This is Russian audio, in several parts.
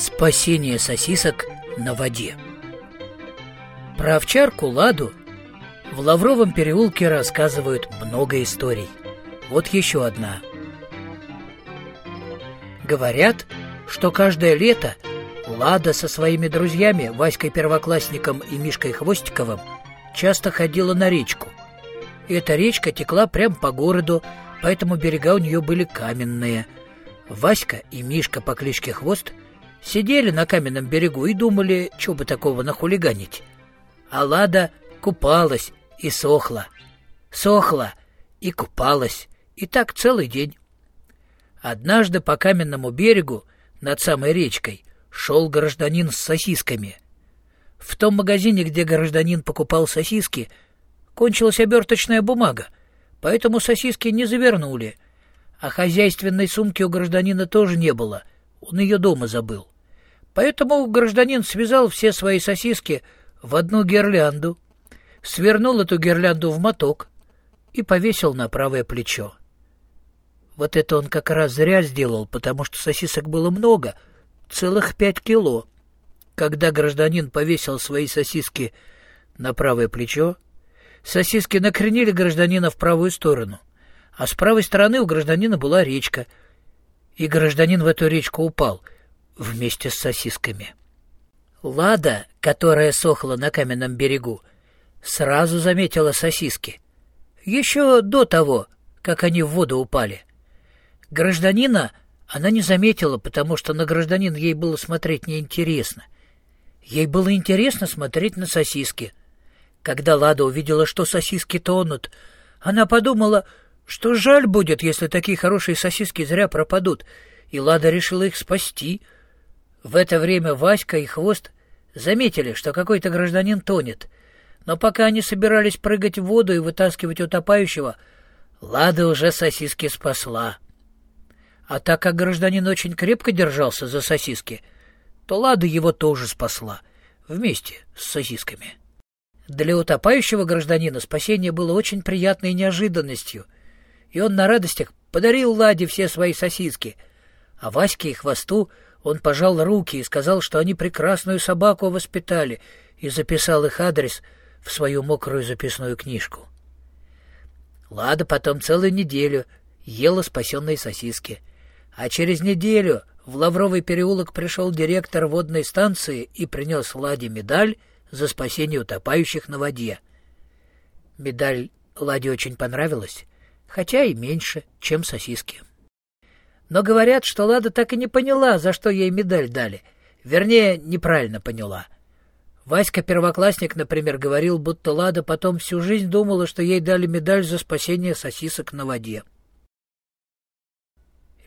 Спасение сосисок на воде. Про овчарку Ладу в Лавровом переулке рассказывают много историй. Вот еще одна. Говорят, что каждое лето Лада со своими друзьями, Васькой Первоклассником и Мишкой Хвостиковым, часто ходила на речку. И эта речка текла прямо по городу, поэтому берега у нее были каменные. Васька и Мишка по кличке Хвост сидели на каменном берегу и думали, что бы такого нахулиганить. А Лада купалась и сохла. Сохла и купалась. И так целый день. Однажды по каменному берегу над самой речкой шел гражданин с сосисками. В том магазине, где гражданин покупал сосиски, кончилась оберточная бумага, поэтому сосиски не завернули, а хозяйственной сумки у гражданина тоже не было, он ее дома забыл. Поэтому гражданин связал все свои сосиски в одну гирлянду, свернул эту гирлянду в моток и повесил на правое плечо. Вот это он как раз зря сделал, потому что сосисок было много, целых пять кило. Когда гражданин повесил свои сосиски на правое плечо, сосиски накренили гражданина в правую сторону, а с правой стороны у гражданина была речка, и гражданин в эту речку упал вместе с сосисками. Лада, которая сохла на каменном берегу, сразу заметила сосиски. Еще до того, как они в воду упали. Гражданина она не заметила, потому что на гражданин ей было смотреть неинтересно. Ей было интересно смотреть на сосиски. Когда Лада увидела, что сосиски тонут, она подумала, что жаль будет, если такие хорошие сосиски зря пропадут, и Лада решила их спасти. В это время Васька и Хвост заметили, что какой-то гражданин тонет, но пока они собирались прыгать в воду и вытаскивать утопающего, Лада уже сосиски спасла. А так как гражданин очень крепко держался за сосиски, то Лада его тоже спасла, вместе с сосисками. Для утопающего гражданина спасение было очень приятной неожиданностью, и он на радостях подарил Ладе все свои сосиски, а Ваське и Хвосту он пожал руки и сказал, что они прекрасную собаку воспитали, и записал их адрес в свою мокрую записную книжку. Лада потом целую неделю ела спасенные сосиски — а через неделю в Лавровый переулок пришел директор водной станции и принес Ладе медаль за спасение утопающих на воде. Медаль Ладе очень понравилась, хотя и меньше, чем сосиски. Но говорят, что Лада так и не поняла, за что ей медаль дали. Вернее, неправильно поняла. Васька Первоклассник, например, говорил, будто Лада потом всю жизнь думала, что ей дали медаль за спасение сосисок на воде.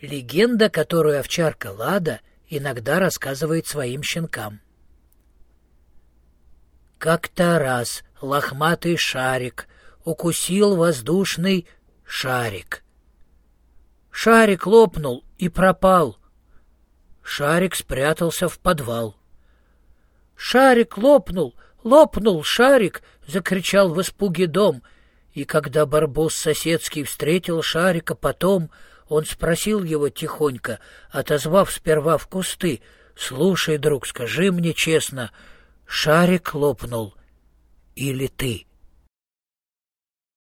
Легенда, которую овчарка Лада иногда рассказывает своим щенкам. Как-то раз лохматый шарик укусил воздушный шарик. Шарик лопнул и пропал. Шарик спрятался в подвал. «Шарик лопнул! Лопнул шарик!» — закричал в испуге дом. И когда барбос соседский встретил шарика потом, он спросил его тихонько, отозвав сперва в кусты, «Слушай, друг, скажи мне честно, шарик лопнул или ты?»